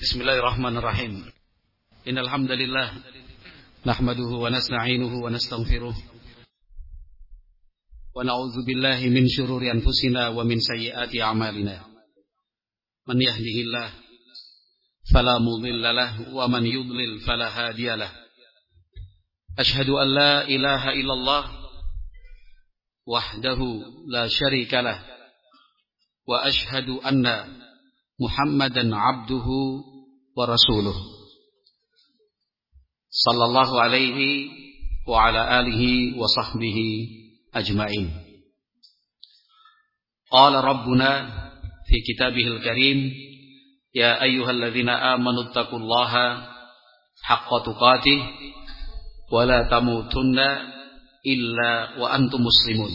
Bismillahirrahmanirrahim. Innal hamdalillah nahmaduhu wa nasta'inuhu wa nastaghfiruh. Wa na'udzu billahi min shururi anfusina wa min sayyiati a'malina. Man yahdihillah fala mudilla wa man yudlil fala hadiya lahu. Ashhadu ilaha illallah wahdahu la syarika wa ashhadu anna محمدا عبده ورسوله. صلى الله عليه وعلى آله وصحبه أجمعين. قال ربنا في كتابه الكريم يا أيها الذين آمنوا اتقوا الله حق تقاته ولا تموتن إلا وأنتم مسلمون.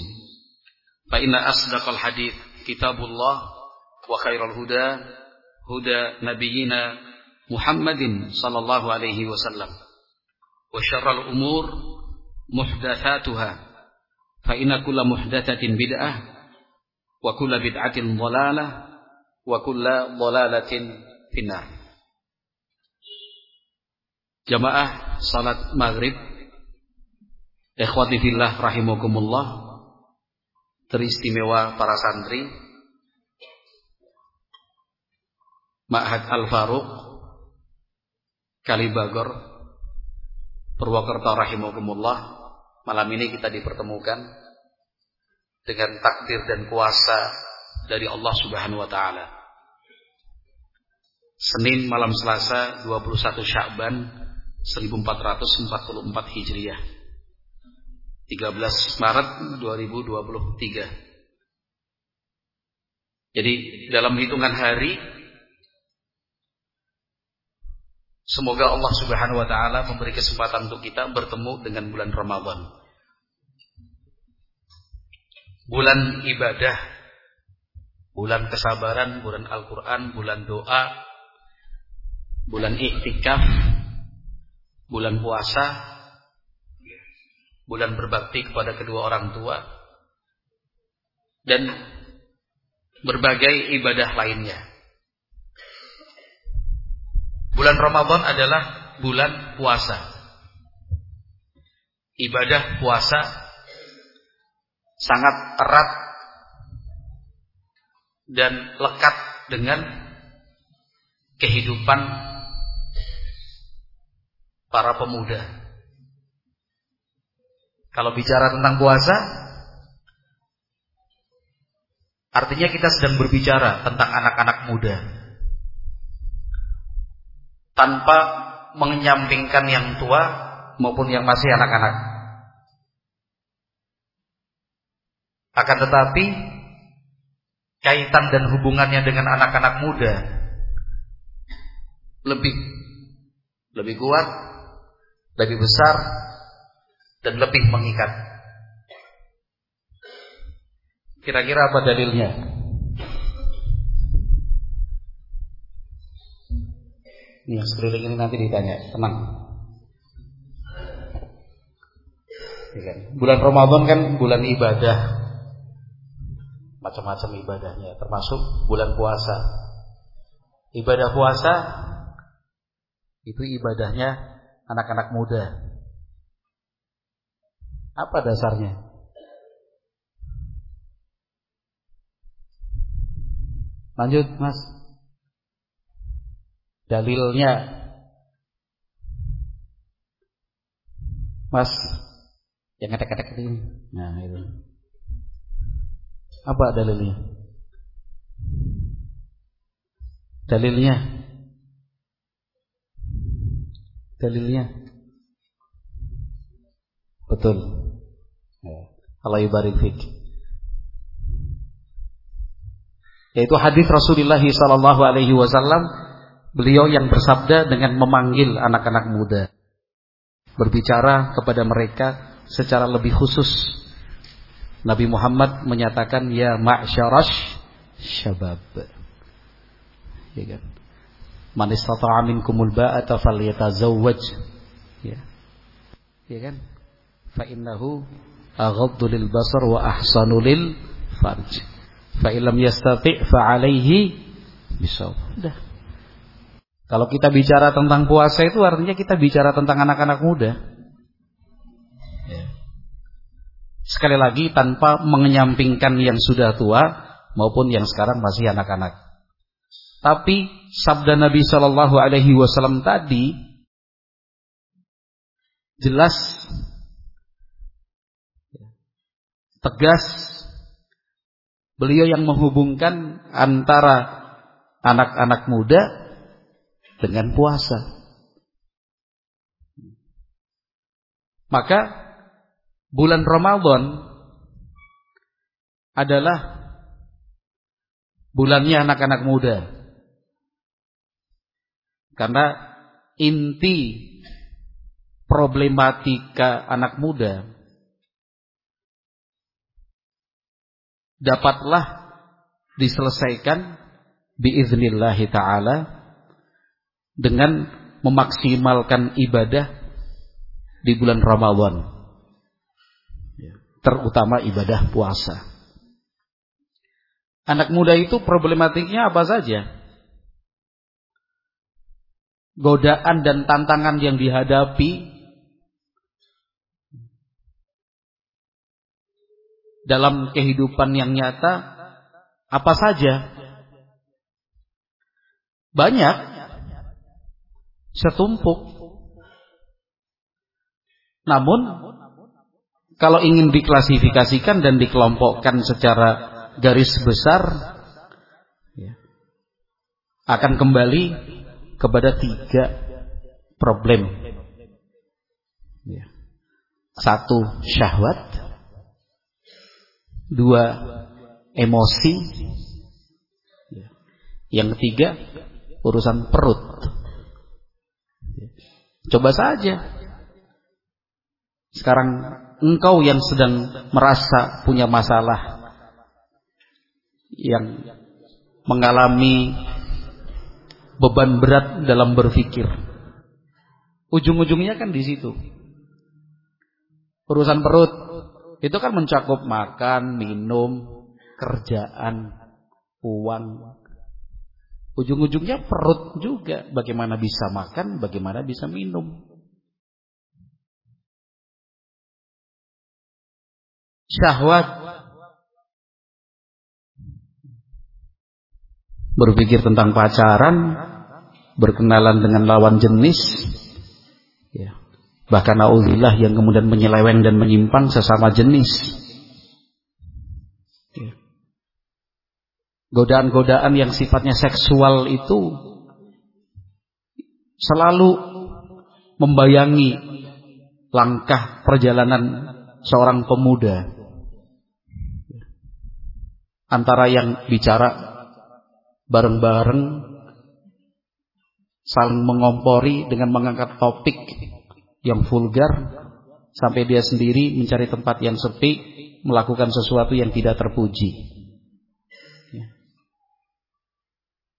فإن أصدق الحديث كتاب الله وخير الهدى هدى نبينا محمد صلى الله عليه وسلم وشر الأمور محدثاتها فإن كل محدثة بدعة وكل بدعة ضلالة وكل ضلالة في النار Jamaah salat maghrib Ikhwati fillah rahimakumullah Teristimewa para santri Ma'had Al-Faruq Kalibagor Purwokerto rahimahumullah Malam ini kita dipertemukan Dengan takdir dan kuasa Dari Allah subhanahu wa ta'ala. Senin malam Selasa 21 Syakban 1444 Hijriah. 13 Maret 2023 Jadi dalam hitungan hari Semoga Allah Subhanahu wa taala memberi kesempatan untuk kita bertemu dengan bulan Ramadan. Bulan ibadah, bulan kesabaran, bulan Al-Qur'an, bulan doa, bulan iktikaf, bulan puasa, bulan berbakti kepada kedua orang tua dan berbagai ibadah lainnya. Bulan Ramadan adalah bulan puasa. Ibadah puasa sangat erat dan lekat dengan kehidupan para pemuda. Kalau bicara tentang puasa, artinya kita sedang berbicara tentang anak-anak muda tanpa menyampingkan yang tua maupun yang masih anak-anak. Akan tetapi kaitan dan hubungannya dengan anak-anak muda lebih lebih kuat, lebih besar dan lebih mengikat. Kira-kira apa dalilnya? Ini yang sekeliling ini nanti ditanya, tenang. Ya kan? Bulan Ramadan kan bulan ibadah. Macam-macam ibadahnya, termasuk bulan puasa. Ibadah puasa itu ibadahnya anak-anak muda. Apa dasarnya? Lanjut, Mas dalilnya. Mas. Yang kata-kata ini nah itu. Apa dalilnya? Dalilnya. Dalilnya. Betul. Ya. Allah yaitu hadis Rasulullah sallallahu alaihi wasallam Beliau yang bersabda dengan memanggil anak-anak muda. Berbicara kepada mereka secara lebih khusus. Nabi Muhammad menyatakan ya ma'syarash syabab. Ya kan? Man istata'a minkumul ba'ata falyatazawwaj. Ya. Ya kan? Fa innahu aghaddu lil basar wa ahsanu lil farj. Fa illam yastati' fa alayhi bisawm. Udah. Kalau kita bicara tentang puasa itu artinya kita bicara tentang anak-anak muda. Ya. Sekali lagi tanpa mengenyampingkan yang sudah tua maupun yang sekarang masih anak-anak. Tapi sabda Nabi Shallallahu Alaihi Wasallam tadi jelas, tegas, beliau yang menghubungkan antara anak-anak muda dengan puasa. Maka bulan Ramadan adalah bulannya anak-anak muda. Karena inti problematika anak muda dapatlah diselesaikan biiznillahi taala dengan memaksimalkan ibadah di bulan Ramadan. Ya, terutama ibadah puasa. Anak muda itu problematiknya apa saja? Godaan dan tantangan yang dihadapi dalam kehidupan yang nyata apa saja? Banyak setumpuk. Namun kalau ingin diklasifikasikan dan dikelompokkan secara garis besar ya, akan kembali kepada tiga problem. Ya. Satu syahwat, dua emosi, ya. yang ketiga urusan perut. Coba saja. Sekarang engkau yang sedang merasa punya masalah yang mengalami beban berat dalam berpikir. Ujung-ujungnya kan di situ. Urusan perut itu kan mencakup makan, minum, kerjaan, uang, Ujung-ujungnya perut juga. Bagaimana bisa makan, bagaimana bisa minum. Syahwat. Berpikir tentang pacaran. Berkenalan dengan lawan jenis. Ya. Bahkan Allah yang kemudian menyeleweng dan menyimpang sesama jenis. Godaan-godaan yang sifatnya seksual itu selalu membayangi langkah perjalanan seorang pemuda. Antara yang bicara bareng-bareng saling mengompori dengan mengangkat topik yang vulgar sampai dia sendiri mencari tempat yang sepi melakukan sesuatu yang tidak terpuji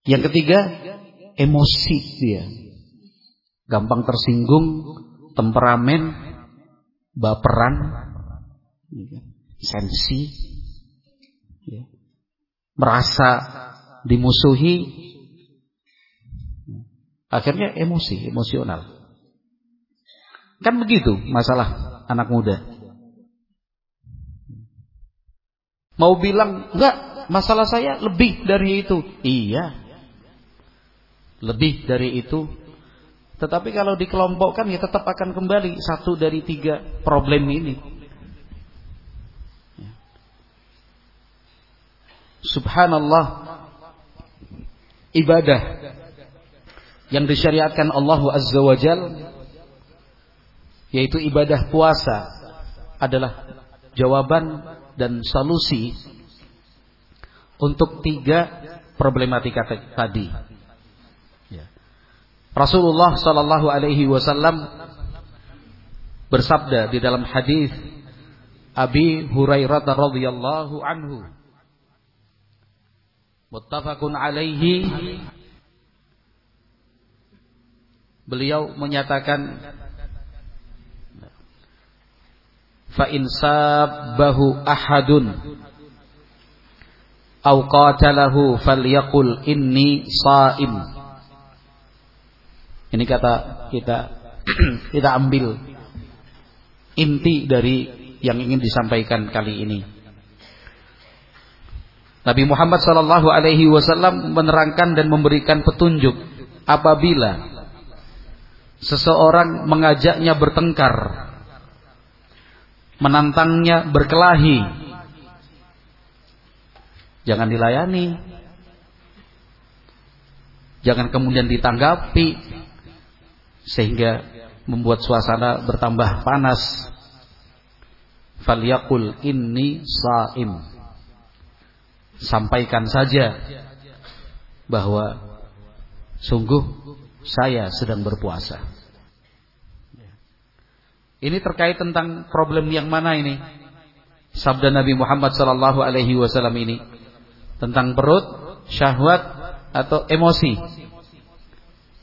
Yang ketiga, emosi dia. Gampang tersinggung, temperamen, baperan, sensi, ya. merasa dimusuhi, akhirnya emosi, emosional. Kan begitu masalah anak muda. Mau bilang, enggak, masalah saya lebih dari itu. Iya, lebih dari itu. Tetapi kalau dikelompokkan ya tetap akan kembali satu dari tiga problem ini. Ya. Subhanallah ibadah yang disyariatkan Allah Azza wa Jal yaitu ibadah puasa adalah jawaban dan solusi untuk tiga problematika tadi. Rasulullah sallallahu alaihi wasallam bersabda di dalam hadis Abi Hurairah radhiyallahu anhu. Muttafaqun alaihi. Beliau menyatakan fa in sabbahu ahadun aw qatalahu falyaqul inni shaim Ini kata kita kita ambil inti dari yang ingin disampaikan kali ini. Nabi Muhammad sallallahu alaihi wasallam menerangkan dan memberikan petunjuk apabila seseorang mengajaknya bertengkar, menantangnya berkelahi, jangan dilayani. Jangan kemudian ditanggapi sehingga membuat suasana bertambah panas. Falyakul inni saim. Sampaikan saja bahwa sungguh saya sedang berpuasa. Ini terkait tentang problem yang mana ini? Sabda Nabi Muhammad sallallahu alaihi wasallam ini tentang perut, syahwat atau emosi.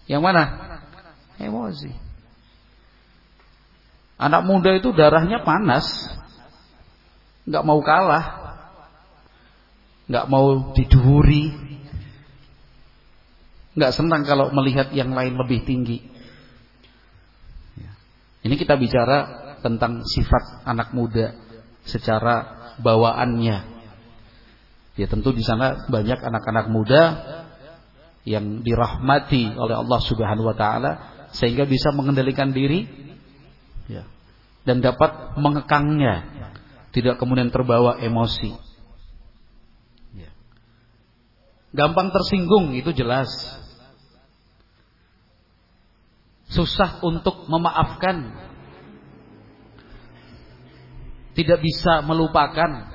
Yang mana? Emosi. Anak muda itu darahnya panas. Nggak mau kalah. Nggak mau diduri. Nggak senang kalau melihat yang lain lebih tinggi. Ya. Ini kita bicara tentang sifat anak muda secara bawaannya. Ya tentu di sana banyak anak-anak muda yang dirahmati oleh Allah Subhanahu wa taala sehingga bisa mengendalikan diri ya dan dapat mengekangnya, tidak kemudian terbawa emosi. Ya. Gampang tersinggung itu jelas. Susah untuk memaafkan. Tidak bisa melupakan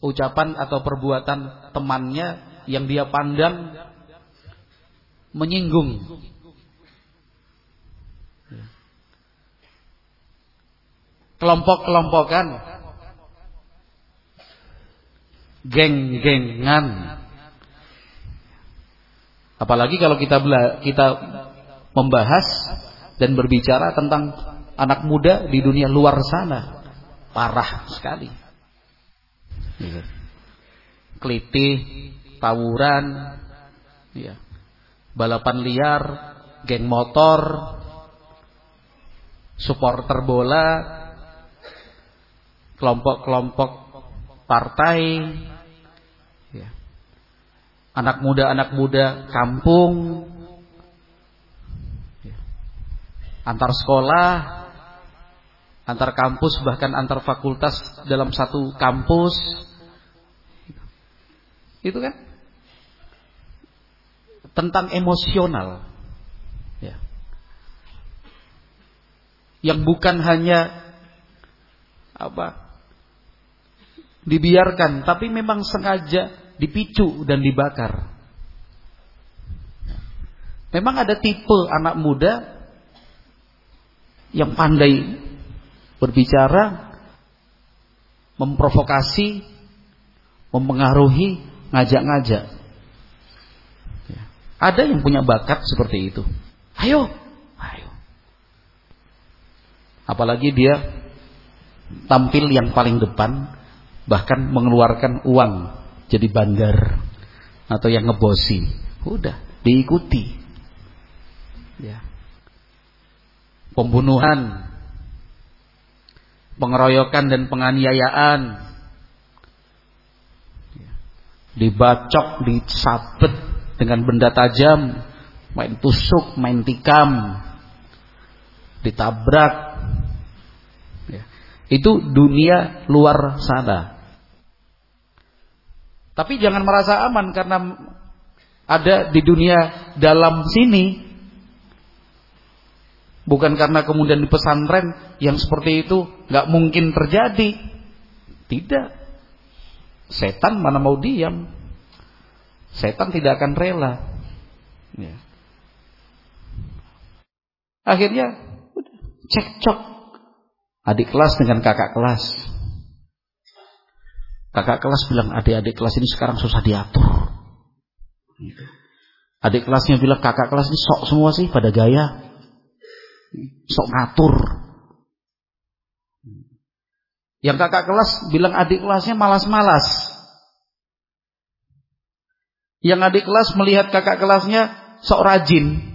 ucapan atau perbuatan temannya yang dia pandang menyinggung kelompok-kelompokan, geng-gengan. Apalagi kalau kita kita membahas dan berbicara tentang anak muda di dunia luar sana, parah sekali. Kelitih, tawuran, ya. balapan liar, geng motor, supporter bola, kelompok-kelompok partai, ya. anak muda-anak muda kampung, ya. antar sekolah, antar kampus bahkan antar fakultas dalam satu kampus, itu kan tentang emosional, ya. yang bukan hanya apa dibiarkan, tapi memang sengaja dipicu dan dibakar. Memang ada tipe anak muda yang pandai berbicara, memprovokasi, mempengaruhi, ngajak-ngajak. Ada yang punya bakat seperti itu. Ayo, ayo. Apalagi dia tampil yang paling depan, bahkan mengeluarkan uang jadi bandar atau yang ngebosi udah diikuti ya pembunuhan pengeroyokan dan penganiayaan ya. dibacok disabet dengan benda tajam main tusuk main tikam ditabrak. Itu dunia luar sana tapi jangan merasa aman karena ada di dunia dalam sini. Bukan karena kemudian di pesantren yang seperti itu nggak mungkin terjadi. Tidak. Setan mana mau diam. Setan tidak akan rela. Ya. Akhirnya cekcok adik kelas dengan kakak kelas. Kakak kelas bilang adik-adik kelas ini sekarang susah diatur. Adik kelasnya bilang kakak kelas ini sok semua sih pada gaya. Sok ngatur. Yang kakak kelas bilang adik kelasnya malas-malas. Yang adik kelas melihat kakak kelasnya sok rajin.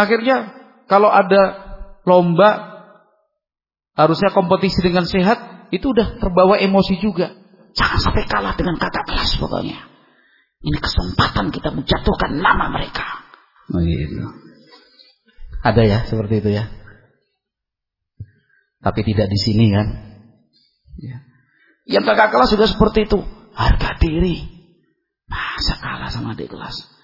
Akhirnya kalau ada lomba harusnya kompetisi dengan sehat, itu udah terbawa emosi juga. Jangan sampai kalah dengan kakak kelas pokoknya. Ini kesempatan kita menjatuhkan nama mereka. Oh, gitu. Ada ya seperti itu ya. Tapi tidak di sini kan. Ya. Yang kakak kelas juga seperti itu. Harga diri. Masa kalah sama adik kelas.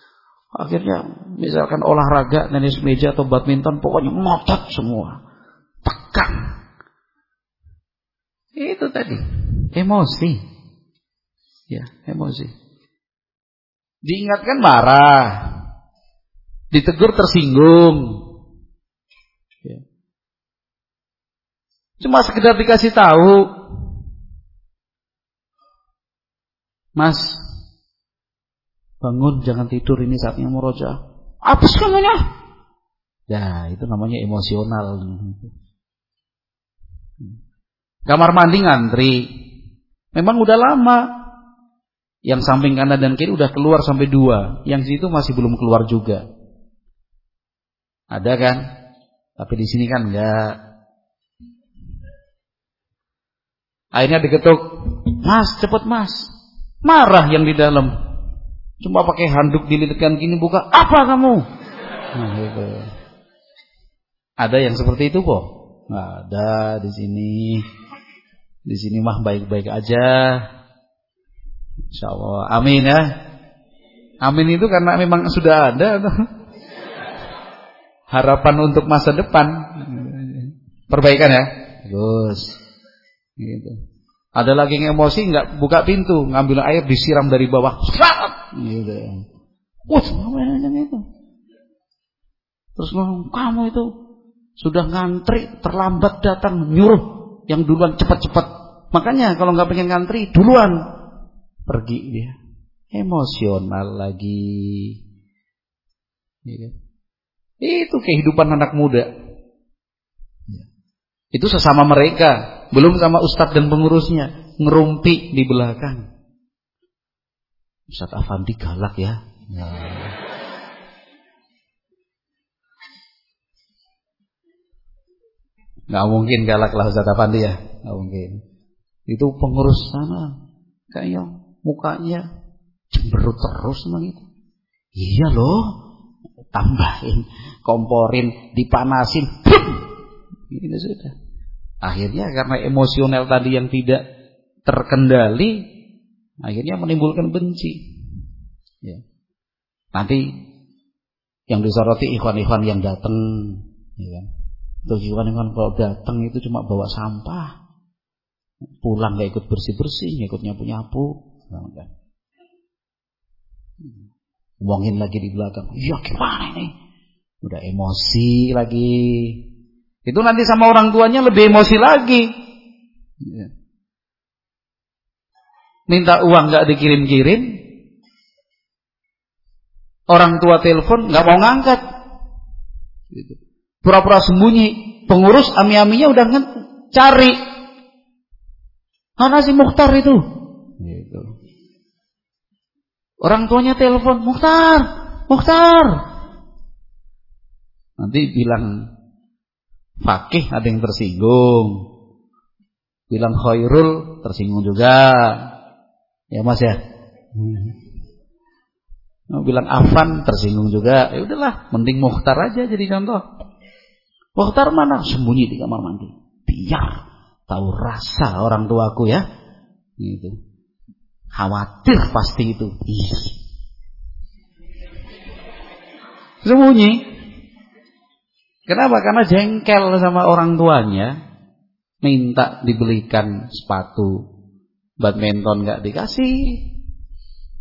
Akhirnya misalkan olahraga, tenis meja atau badminton pokoknya ngotot semua. Tekan. Itu tadi. Emosi. Ya, emosi. Diingatkan marah. Ditegur tersinggung. Ya. Cuma sekedar dikasih tahu. Mas, bangun jangan tidur ini saatnya murojaah. Apa namanya? Ya, itu namanya emosional. Kamar mandi ngantri. Memang udah lama. Yang samping kanan dan kiri udah keluar sampai dua. Yang situ masih belum keluar juga. Ada kan? Tapi di sini kan enggak. Akhirnya diketuk. Mas, cepet mas. Marah yang di dalam. Cuma pakai handuk dililitkan gini buka. Apa kamu? Nah, gitu. Ada yang seperti itu kok? Nggak ada di sini. Di sini mah baik-baik aja. Insya Allah. Amin ya. Amin itu karena memang sudah ada harapan untuk masa depan. Perbaikan ya. Terus. Gitu. Ada lagi yang emosi nggak buka pintu, ngambil air disiram dari bawah. Gitu. Wah, itu. Terus ngomong, kamu itu sudah ngantri, terlambat datang, nyuruh yang duluan cepat-cepat. Makanya kalau nggak pengen ngantri duluan pergi dia. Emosional lagi. Ya. Itu kehidupan anak muda. Itu sesama mereka, belum sama ustadz dan pengurusnya, ngerumpi di belakang. Ustadz Afandi galak ya. Nah. Nggak mungkin galak lah Ustaz Afandi ya. Nggak mungkin. Itu pengurus sana. Kayaknya mukanya cemberut terus memang itu. Iya loh. Tambahin, komporin, dipanasin. Ini sudah. Akhirnya karena emosional tadi yang tidak terkendali, akhirnya menimbulkan benci. Ya. Nanti yang disoroti ikhwan-ikhwan yang datang, ya kan? Tujuan kan kalau datang itu cuma bawa sampah. Pulang gak ikut bersih-bersih, ikut nyapu-nyapu. Ngomongin lagi di belakang. Iya gimana ini? Udah emosi lagi. Itu nanti sama orang tuanya lebih emosi lagi. Iya. Minta uang gak dikirim-kirim. Orang tua telepon gak mau ngangkat. Gitu pura-pura sembunyi. Pengurus ami-aminya udah cari. Mana si Mukhtar itu? Gitu. Orang tuanya telepon, Mukhtar, Mukhtar. Nanti bilang Fakih ada yang tersinggung. Bilang Khairul tersinggung juga. Ya Mas ya. Hmm. bilang Afan tersinggung juga. Ya udahlah, mending Mukhtar aja jadi contoh. Mukhtar mana? Sembunyi di kamar mandi. Biar tahu rasa orang tuaku ya. Gitu. Khawatir pasti itu. Ih. Sembunyi. Kenapa? Karena jengkel sama orang tuanya. Minta dibelikan sepatu. Badminton gak dikasih.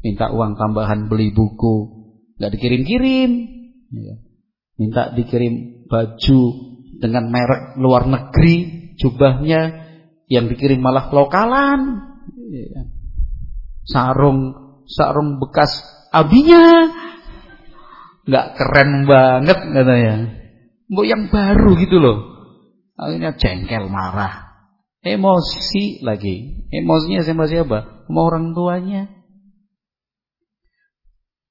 Minta uang tambahan beli buku. Gak dikirim-kirim. Iya. Minta dikirim baju dengan merek luar negeri, jubahnya yang dikirim malah lokalan. Iya. Sarung sarung bekas abinya. nggak keren banget katanya. Mau yang baru gitu loh. Akhirnya jengkel marah. Emosi lagi. Emosinya sama siapa? Sama orang tuanya.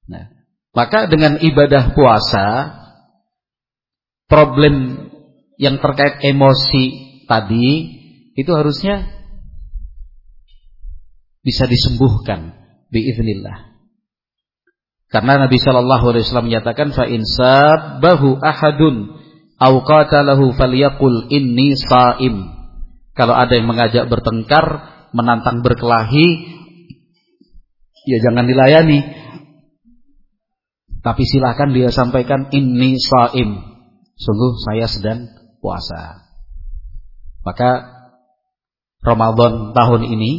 Nah, maka dengan ibadah puasa problem yang terkait emosi tadi itu harusnya bisa disembuhkan biiznillah. Karena Nabi Shallallahu alaihi wasallam menyatakan fa in sabbahu ahadun falyaqul inni shaim. Kalau ada yang mengajak bertengkar, menantang berkelahi, ya jangan dilayani. Tapi silakan dia sampaikan inni shaim. Sungguh saya sedang puasa. Maka Ramadan tahun ini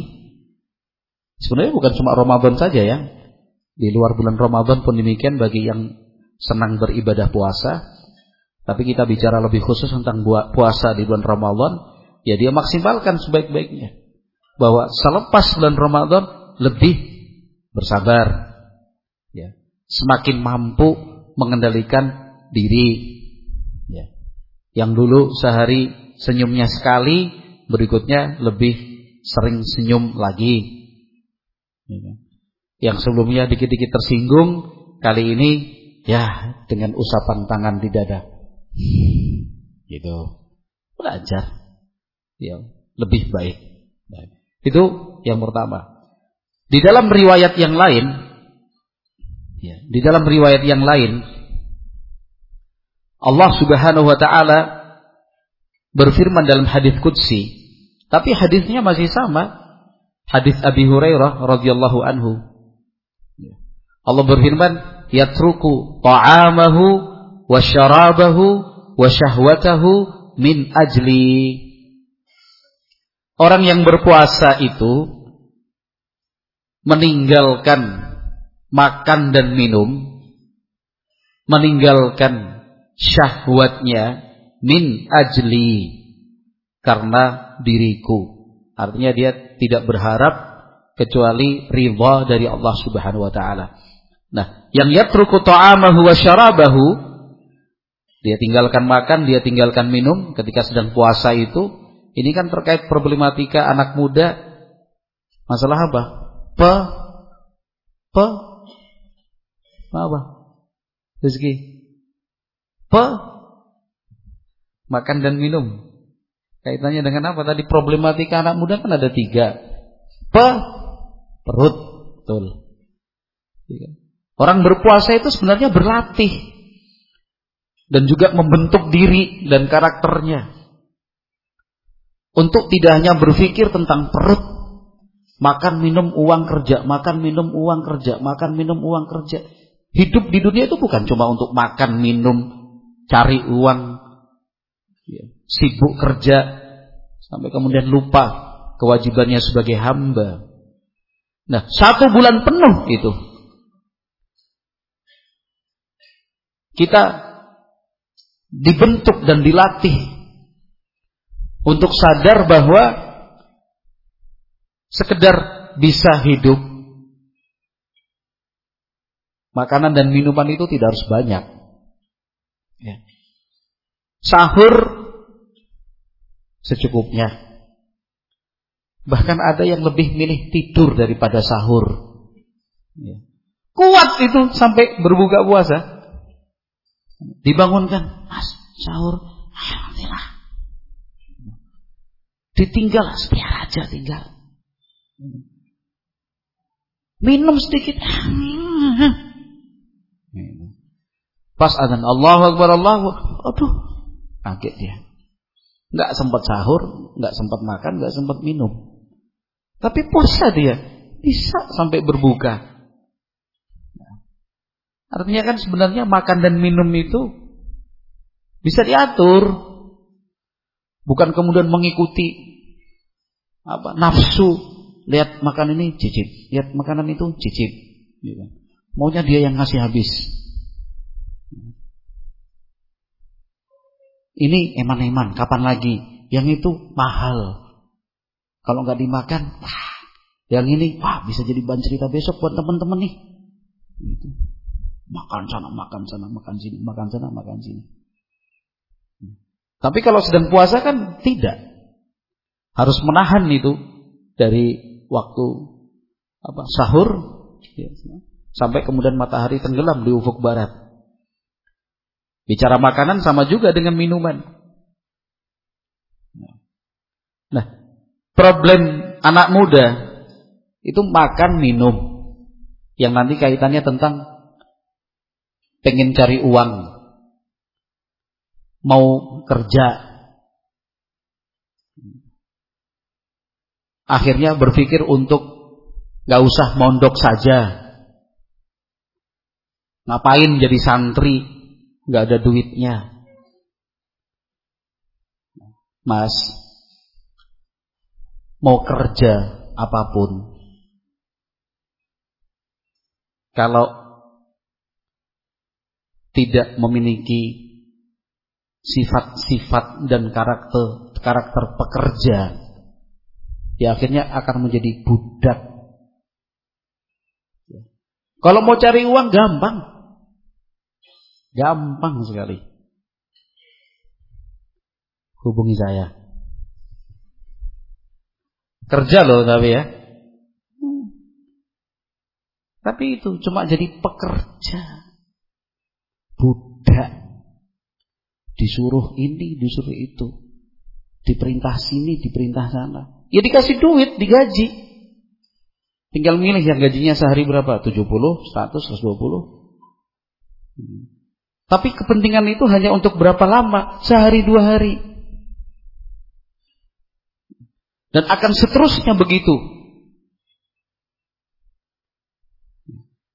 sebenarnya bukan cuma Ramadan saja ya. Di luar bulan Ramadan pun demikian bagi yang senang beribadah puasa. Tapi kita bicara lebih khusus tentang puasa di bulan Ramadan, ya dia maksimalkan sebaik-baiknya. Bahwa selepas bulan Ramadan lebih bersabar. Ya. Semakin mampu mengendalikan diri. Ya. Yang dulu sehari senyumnya sekali, berikutnya lebih sering senyum lagi. Ya. Yang sebelumnya dikit-dikit tersinggung, kali ini ya dengan usapan tangan di dada. Gitu. Belajar. Ya, lebih baik. Itu yang pertama. Di dalam riwayat yang lain, ya, di dalam riwayat yang lain, Allah Subhanahu wa taala berfirman dalam hadis qudsi, tapi hadisnya masih sama. Hadis Abi Hurairah radhiyallahu anhu Allah berfirman, "Yatruku ta'amahu wa syarabahu wa syahwatahu min ajli." Orang yang berpuasa itu meninggalkan makan dan minum, meninggalkan syahwatnya min ajli karena diriku. Artinya dia tidak berharap kecuali ridha dari Allah Subhanahu wa taala. Nah, yang yatruku ta'amahu wa syarabahu dia tinggalkan makan, dia tinggalkan minum ketika sedang puasa itu, ini kan terkait problematika anak muda masalah apa? Pe pe apa? Rezeki. Pe makan dan minum. Kaitannya dengan apa? Tadi problematika anak muda kan ada tiga. Pe perut, betul. Iya. Orang berpuasa itu sebenarnya berlatih dan juga membentuk diri dan karakternya. Untuk tidak hanya berpikir tentang perut, makan minum uang kerja, makan minum uang kerja, makan minum uang kerja. Hidup di dunia itu bukan cuma untuk makan minum, cari uang, ya, sibuk kerja sampai kemudian lupa kewajibannya sebagai hamba. Nah, satu bulan penuh itu kita dibentuk dan dilatih untuk sadar bahwa sekedar bisa hidup makanan dan minuman itu tidak harus banyak. Ya. Sahur secukupnya. Bahkan ada yang lebih milih tidur daripada sahur. Ya. Kuat itu sampai berbuka puasa. Dibangunkan, mas sahur, alhamdulillah. Ditinggal, biar aja tinggal. Minum sedikit. Pas adzan Allah Akbar Allah, aduh, kaget dia. Enggak sempat sahur, enggak sempat makan, enggak sempat minum. Tapi puasa dia, bisa sampai berbuka. Artinya kan sebenarnya makan dan minum itu bisa diatur. Bukan kemudian mengikuti apa nafsu. Lihat makan ini cicip, lihat makanan itu cicip. Gitu. Maunya dia yang ngasih habis. Ini eman-eman, kapan lagi? Yang itu mahal. Kalau nggak dimakan, wah, yang ini, wah bisa jadi bahan cerita besok buat teman-teman nih. Gitu. Makan sana, makan sana, makan sini, makan sana, makan sini. Tapi kalau sedang puasa kan tidak. Harus menahan itu dari waktu apa sahur ya, sampai kemudian matahari tenggelam di ufuk barat. Bicara makanan sama juga dengan minuman. Nah, problem anak muda itu makan minum yang nanti kaitannya tentang pengen cari uang, mau kerja, akhirnya berpikir untuk gak usah mondok saja. Ngapain jadi santri, gak ada duitnya. Mas, mau kerja apa pun. Kalau tidak memiliki sifat-sifat dan karakter karakter pekerja, ya akhirnya akan menjadi budak. Kalau mau cari uang gampang, gampang sekali. Hubungi saya. Kerja loh tapi ya. Tapi itu cuma jadi pekerja. Budak. Disuruh ini, disuruh itu. Diperintah sini, diperintah sana. Ya dikasih duit, digaji. Tinggal milih yang gajinya sehari berapa? 70, 100, 120. Tapi kepentingan itu hanya untuk berapa lama? Sehari dua hari. Dan akan seterusnya begitu.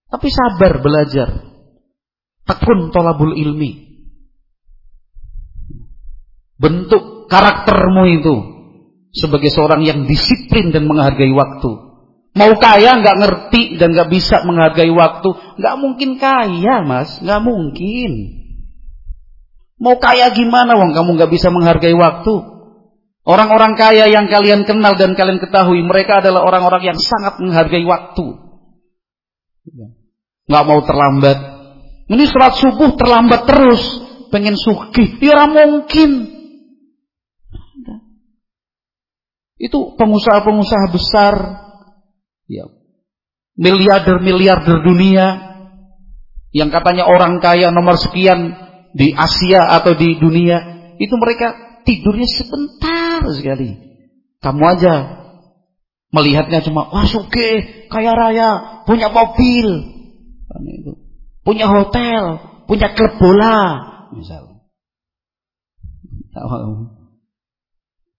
Tapi sabar belajar. Tekun tolabul ilmi. Bentuk karaktermu itu sebagai seorang yang disiplin dan menghargai waktu. Mau kaya nggak ngerti dan nggak bisa menghargai waktu, nggak mungkin kaya mas, nggak mungkin. Mau kaya gimana wong kamu nggak bisa menghargai waktu? Orang-orang kaya yang kalian kenal dan kalian ketahui, mereka adalah orang-orang yang sangat menghargai waktu. Nggak mau terlambat. Ini surat subuh terlambat terus, pengen sugih, ya mungkin. Itu pengusaha-pengusaha besar, ya, miliarder-miliarder dunia, yang katanya orang kaya nomor sekian di Asia atau di dunia, itu mereka tidurnya sebentar sekali. Kamu aja melihatnya cuma wah suke, kaya raya, punya mobil, punya hotel, punya klub bola, misalnya.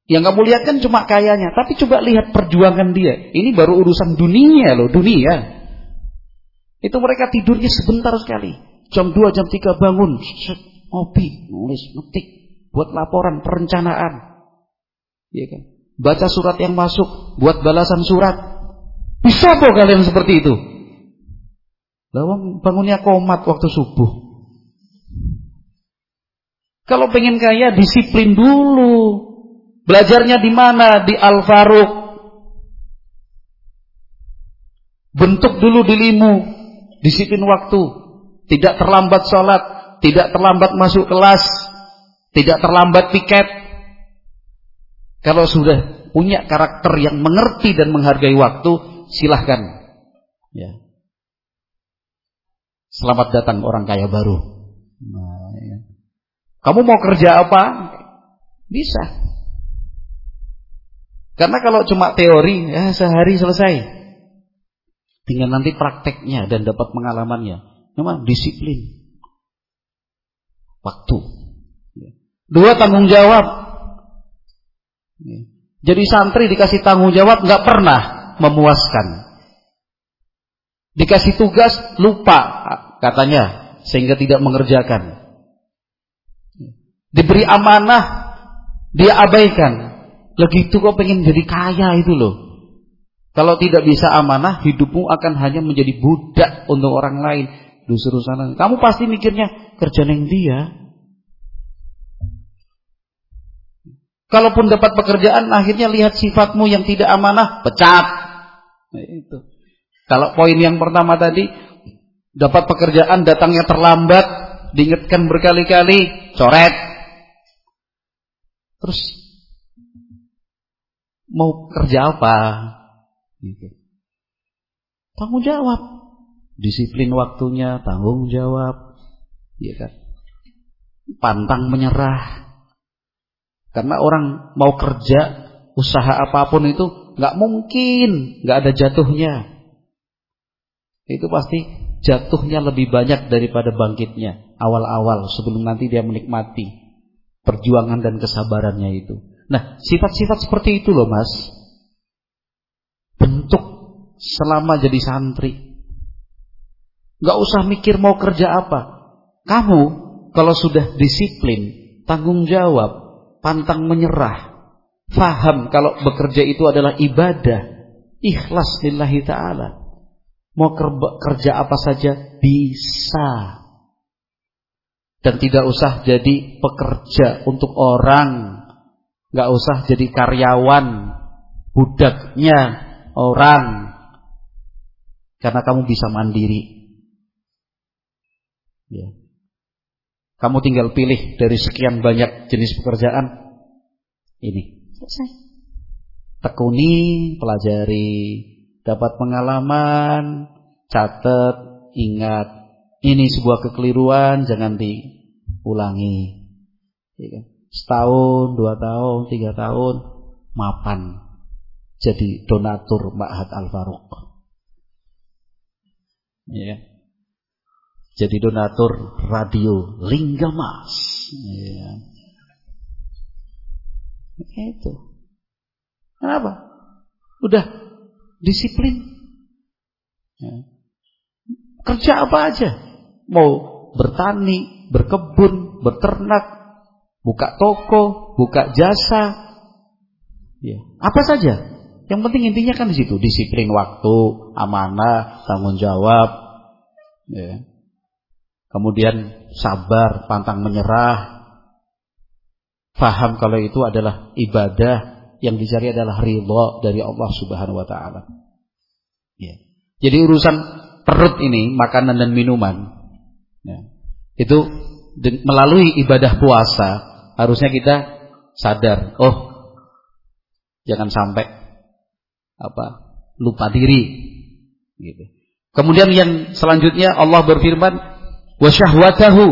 Yang kamu lihat kan cuma kayanya, tapi coba lihat perjuangan dia. Ini baru urusan dunia loh, dunia. Itu mereka tidurnya sebentar sekali. Jam 2, jam 3 bangun, ngopi, nulis, ngetik, buat laporan perencanaan. Iya kan? Baca surat yang masuk, buat balasan surat. Bisa kok kalian seperti itu? Lawang bangunnya komat waktu subuh. Kalau pengen kaya disiplin dulu. Belajarnya di mana? Di Al Faruq. Bentuk dulu dirimu, disiplin waktu, tidak terlambat sholat, tidak terlambat masuk kelas, tidak terlambat piket. Kalau sudah punya karakter yang mengerti dan menghargai waktu, silahkan. Ya. Selamat datang orang kaya baru. Nah, ya. Kamu mau kerja apa? Bisa. Karena kalau cuma teori, ya sehari selesai. Tinggal nanti prakteknya dan dapat pengalamannya. Memang disiplin. Waktu. Ya. Dua tanggung jawab. Ya. Jadi santri dikasih tanggung jawab nggak pernah memuaskan. Dikasih tugas lupa katanya sehingga tidak mengerjakan. Diberi amanah dia abaikan lagi itu kok pengen jadi kaya itu loh. Kalau tidak bisa amanah, hidupmu akan hanya menjadi budak untuk orang lain. Disuruh sana. Kamu pasti mikirnya kerja neng dia. Kalaupun dapat pekerjaan, akhirnya lihat sifatmu yang tidak amanah, pecat. Nah, itu. Kalau poin yang pertama tadi, dapat pekerjaan datangnya terlambat, diingatkan berkali-kali, coret. Terus mau kerja apa? Gitu. Tanggung jawab. Disiplin waktunya, tanggung jawab. Iya kan? pantang menyerah. Karena orang mau kerja, usaha apa pun itu nggak mungkin nggak ada jatuhnya. Itu pasti jatuhnya lebih banyak daripada bangkitnya awal-awal sebelum nanti dia menikmati perjuangan dan kesabarannya itu. Nah, sifat-sifat seperti itu loh, Mas. Bentuk selama jadi santri. Gak usah mikir mau kerja apa. Kamu kalau sudah disiplin, tanggung jawab, pantang menyerah, faham kalau bekerja itu adalah ibadah, ikhlas lillahi taala. Mau kerja apa saja bisa. Dan tidak usah jadi pekerja untuk orang. Gak usah jadi karyawan, budaknya orang. Karena kamu bisa mandiri. Ya. Kamu tinggal pilih dari sekian banyak jenis pekerjaan. Ini. Selesai. Tekuni, pelajari, dapat pengalaman, catat, ingat. Ini sebuah kekeliruan, jangan diulangi. Ya kan? Setahun, dua tahun, tiga tahun, mapan. Jadi donatur Ma'had Al-Faruq. Ya. Jadi donatur radio Linggamas. Ya. Itu. Kenapa? Udah disiplin. Ya. Kerja apa aja. Mau bertani, berkebun, berternak, buka toko, buka jasa. Ya. Apa saja. Yang penting intinya kan di situ. Disiplin waktu, amanah, tanggung jawab. Ya. Kemudian sabar, pantang menyerah. Faham kalau itu adalah ibadah yang dicari adalah ridho dari Allah Subhanahu wa taala. Ya. Jadi urusan perut ini, makanan dan minuman, ya, itu melalui ibadah puasa harusnya kita sadar, oh jangan sampai apa lupa diri. Gitu. Kemudian yang selanjutnya Allah berfirman, wasyahwatahu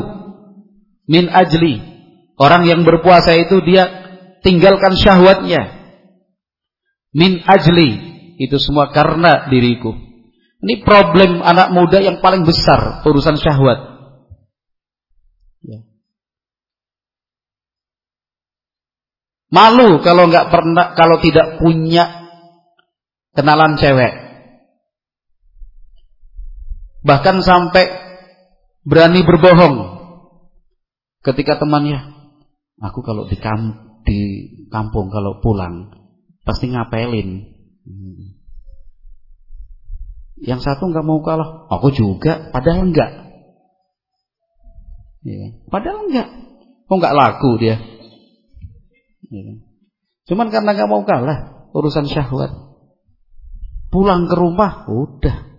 min ajli. Orang yang berpuasa itu dia tinggalkan syahwatnya. Min ajli. Itu semua karena diriku. Ini problem anak muda yang paling besar urusan syahwat. Ya. Malu kalau nggak pernah kalau tidak punya kenalan cewek. Bahkan sampai berani berbohong ketika temannya, aku kalau di, kamp, di kampung kalau pulang pasti ngapelin. Yang satu nggak mau kalah, aku juga, padahal enggak. Ya, padahal enggak. Kok nggak laku dia? Ya. Cuman karena nggak mau kalah, urusan syahwat. Pulang ke rumah, udah.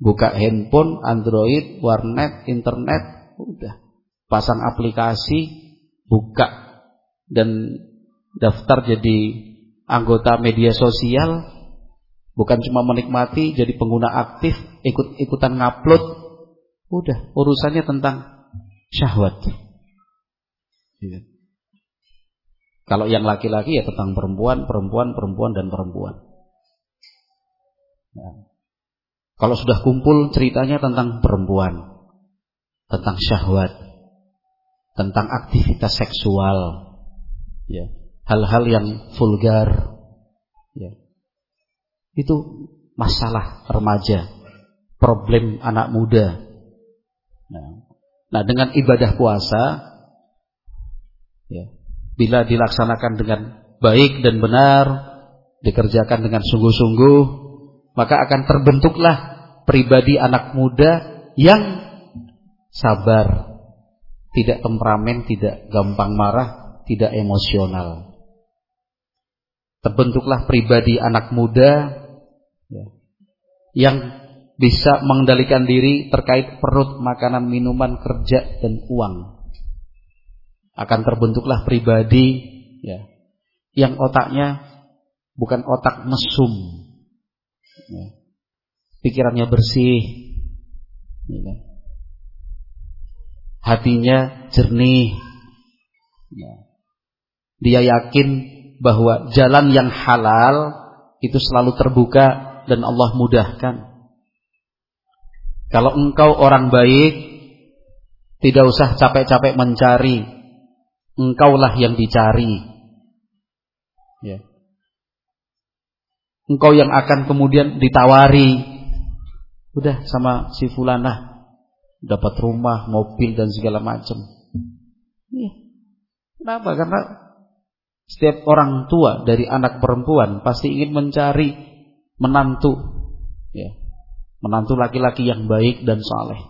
Buka handphone, Android, warnet, internet, udah. Pasang aplikasi, buka dan daftar jadi anggota media sosial, Bukan cuma menikmati, jadi pengguna aktif, ikut-ikutan ngupload. Udah, urusannya tentang syahwat. Gitu. Kalau yang laki-laki ya tentang perempuan, perempuan, perempuan, dan perempuan. Nah. Kalau sudah kumpul ceritanya tentang perempuan, tentang syahwat, tentang aktivitas seksual, ya, hal-hal yang vulgar, ya. Itu masalah remaja, problem anak muda. Nah, nah dengan ibadah puasa, ya, bila dilaksanakan dengan baik dan benar, dikerjakan dengan sungguh-sungguh, maka akan terbentuklah pribadi anak muda yang sabar, tidak temperamen, tidak gampang marah, tidak emosional. Terbentuklah pribadi anak muda ya, yang bisa mengendalikan diri terkait perut, makanan, minuman, kerja dan uang. Akan terbentuklah pribadi ya, yang otaknya bukan otak mesum. Ya. Pikirannya bersih. Ya. hatinya jernih. Dia yakin bahwa jalan yang halal itu selalu terbuka dan Allah mudahkan. Kalau engkau orang baik, tidak usah capek-capek mencari. Engkaulah yang dicari. Ya. Engkau yang akan kemudian ditawari. Udah sama si fulanah dapat rumah, mobil dan segala macam. Ya. Kenapa? Karena setiap orang tua dari anak perempuan pasti ingin mencari menantu, ya, menantu laki-laki yang baik dan saleh.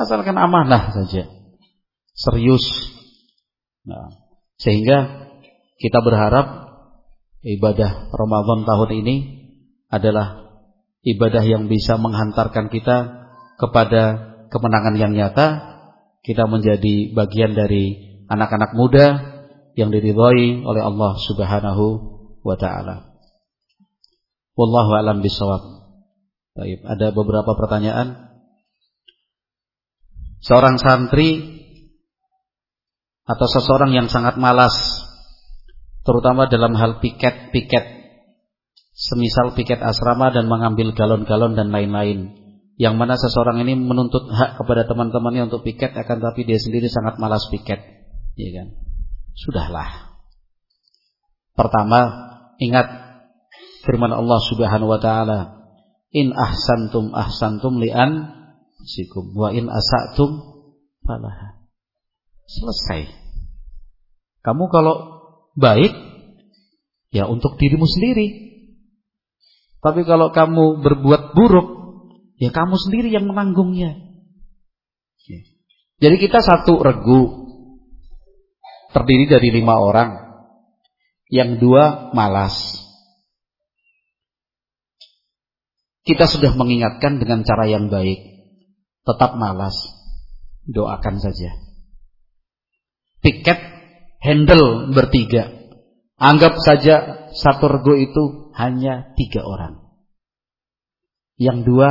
Asalkan amanah saja, serius. Nah, sehingga kita berharap ibadah Ramadan tahun ini adalah ibadah yang bisa menghantarkan kita kepada kemenangan yang nyata. Kita menjadi bagian dari anak-anak muda yang diridhai oleh Allah Subhanahu wa taala. Wallahu alam bisawab. Baik, ada beberapa pertanyaan. Seorang santri atau seseorang yang sangat malas terutama dalam hal piket-piket semisal piket asrama dan mengambil galon-galon dan lain-lain yang mana seseorang ini menuntut hak kepada teman-temannya untuk piket akan tapi dia sendiri sangat malas piket ya kan Sudahlah. Pertama, ingat firman Allah Subhanahu wa taala, "In ahsantum ahsantum li'an sikum wa in asatum falaha." Selesai. Kamu kalau baik ya untuk dirimu sendiri. Tapi kalau kamu berbuat buruk, ya kamu sendiri yang menanggungnya. Jadi kita satu regu, terdiri dari lima orang. Yang dua malas. Kita sudah mengingatkan dengan cara yang baik. Tetap malas. Doakan saja. Tiket handle bertiga. Anggap saja satu rego itu hanya tiga orang. Yang dua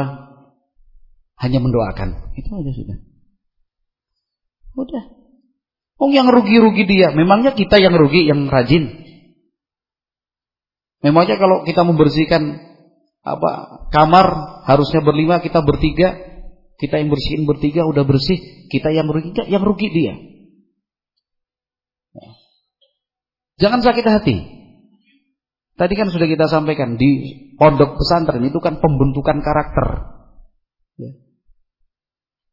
hanya mendoakan. Itu aja sudah. Udah. Oh yang rugi-rugi dia. Memangnya kita yang rugi, yang rajin. Memangnya kalau kita membersihkan apa kamar harusnya berlima, kita bertiga, kita yang bersihin bertiga udah bersih, kita yang rugi yang rugi dia. Jangan sakit hati. Tadi kan sudah kita sampaikan di pondok pesantren itu kan pembentukan karakter. Ya.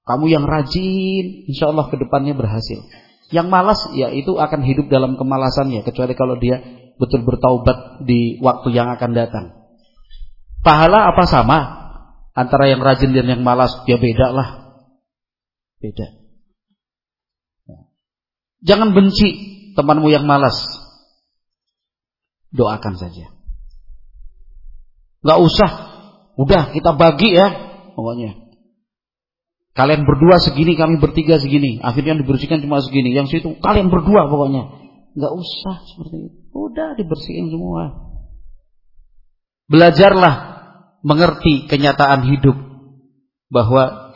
Kamu yang rajin, insya Allah ke depannya berhasil. Yang malas ya itu akan hidup dalam kemalasannya kecuali kalau dia betul bertaubat di waktu yang akan datang. Pahala apa sama? Antara yang rajin dan yang malas ya beda lah. Beda. Jangan benci temanmu yang malas. Doakan saja. Gak usah. Udah kita bagi ya. Pokoknya. Kalian berdua segini, kami bertiga segini. Akhirnya dibersihkan cuma segini. Yang situ kalian berdua pokoknya. Gak usah seperti itu. Udah dibersihin semua. Belajarlah mengerti kenyataan hidup bahwa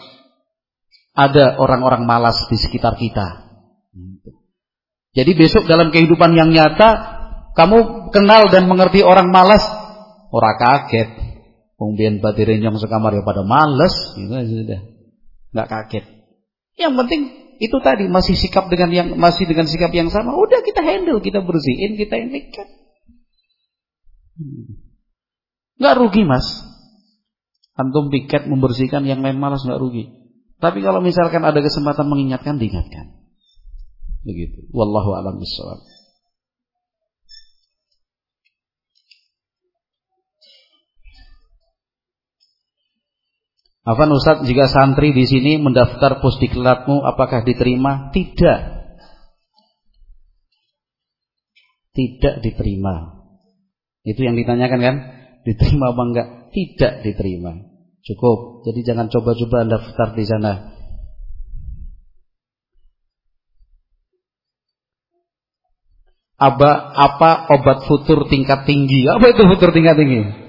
ada orang-orang malas di sekitar kita. Jadi besok dalam kehidupan yang nyata kamu kenal dan mengerti orang malas, orang kaget. Wong biyen yang sekamar ya pada malas, gitu sudah nggak kaget. Yang penting itu tadi masih sikap dengan yang masih dengan sikap yang sama, udah kita handle, kita bersihin, kita ini kan. Nggak rugi mas. Antum piket membersihkan yang lain malas nggak rugi. Tapi kalau misalkan ada kesempatan mengingatkan, diingatkan. Begitu. Wallahu a'lam bishawab. Afan Ustaz, jika santri di sini mendaftar pusdiklatmu, apakah diterima? Tidak. Tidak diterima. Itu yang ditanyakan kan? Diterima apa enggak? Tidak diterima. Cukup. Jadi jangan coba-coba daftar di sana. Apa, apa obat futur tingkat tinggi? Apa itu futur tingkat tinggi?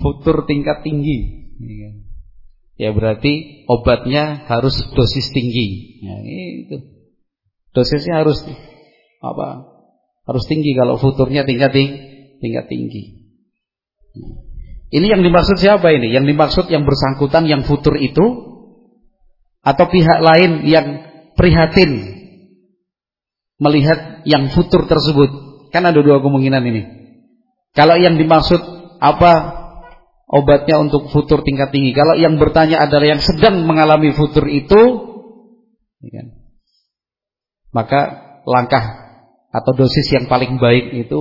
Futur tingkat tinggi. ya berarti obatnya harus dosis tinggi. Ya, itu. Dosisnya harus apa? Harus tinggi kalau futurnya tingkat tinggi, tingkat tinggi. Ini yang dimaksud siapa ini? Yang dimaksud yang bersangkutan yang futur itu atau pihak lain yang prihatin melihat yang futur tersebut. Kan ada dua kemungkinan ini. Kalau yang dimaksud apa obatnya untuk futur tingkat tinggi. Kalau yang bertanya adalah yang sedang mengalami futur itu, ya kan? maka langkah atau dosis yang paling baik itu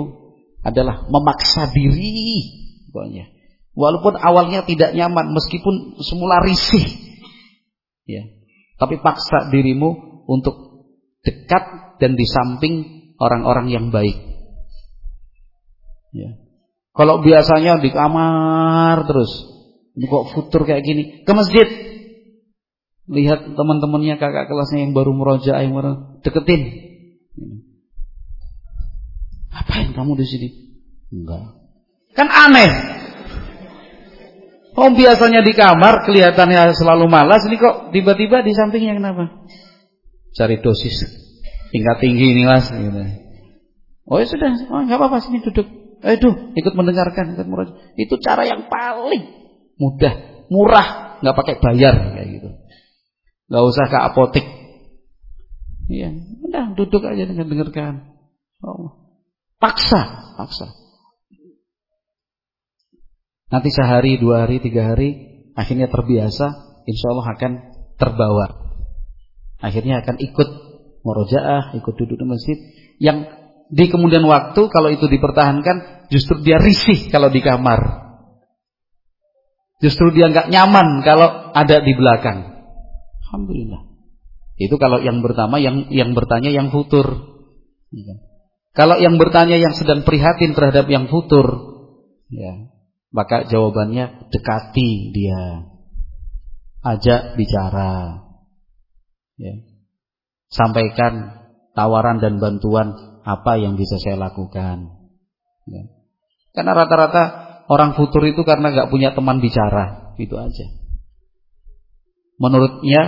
adalah memaksa diri, pokoknya. Walaupun awalnya tidak nyaman, meskipun semula risih, ya, tapi paksa dirimu untuk dekat dan di samping orang-orang yang baik. Ya. Kalau biasanya di kamar terus, ini kok futur kayak gini, ke masjid. Lihat teman-temannya kakak kelasnya yang baru meroja, yang baru deketin. Apa yang kamu di sini? Enggak. Kan aneh. Oh biasanya di kamar kelihatannya selalu malas, ini kok tiba-tiba di sampingnya kenapa? Cari dosis tingkat tinggi ini mas. Gitu. Oh ya sudah, oh, nggak apa-apa sini duduk. Tuh ikut mendengarkan, ikut. Itu cara yang paling mudah, murah, nggak pakai bayar kayak gitu. Nggak usah ke apotek. Iya, udah duduk aja dengan dengarkan. Oh. Paksa, paksa. Nanti sehari, dua hari, tiga hari, akhirnya terbiasa, insya Allah akan terbawa. Akhirnya akan ikut merojaah, ikut duduk di masjid. Yang di kemudian waktu kalau itu dipertahankan, justru dia risih kalau di kamar. Justru dia nggak nyaman kalau ada di belakang. Alhamdulillah. Itu kalau yang pertama yang yang bertanya yang futur. Iya. Kalau yang bertanya yang sedang prihatin terhadap yang futur, ya, maka jawabannya dekati dia. Ajak bicara. Ya. Sampaikan tawaran dan bantuan apa yang bisa saya lakukan. Ya. Karena rata-rata orang futur itu karena gak punya teman bicara. Itu aja. Menurutnya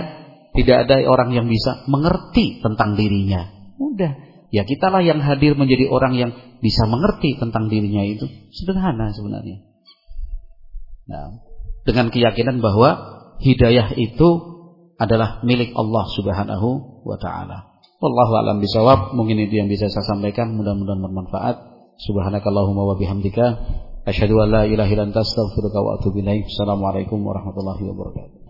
tidak ada orang yang bisa mengerti tentang dirinya. Udah. Ya kitalah yang hadir menjadi orang yang bisa mengerti tentang dirinya itu. Sederhana sebenarnya. Nah, dengan keyakinan bahwa hidayah itu adalah milik Allah Subhanahu wa taala. Wallahu alam bisawab. Mungkin itu yang bisa saya sampaikan, mudah-mudahan bermanfaat. Subhanakallahumma wa bihamdika asyhadu an la ilaha illa anta astaghfiruka wa atubu ilaik. Assalamualaikum warahmatullahi wabarakatuh.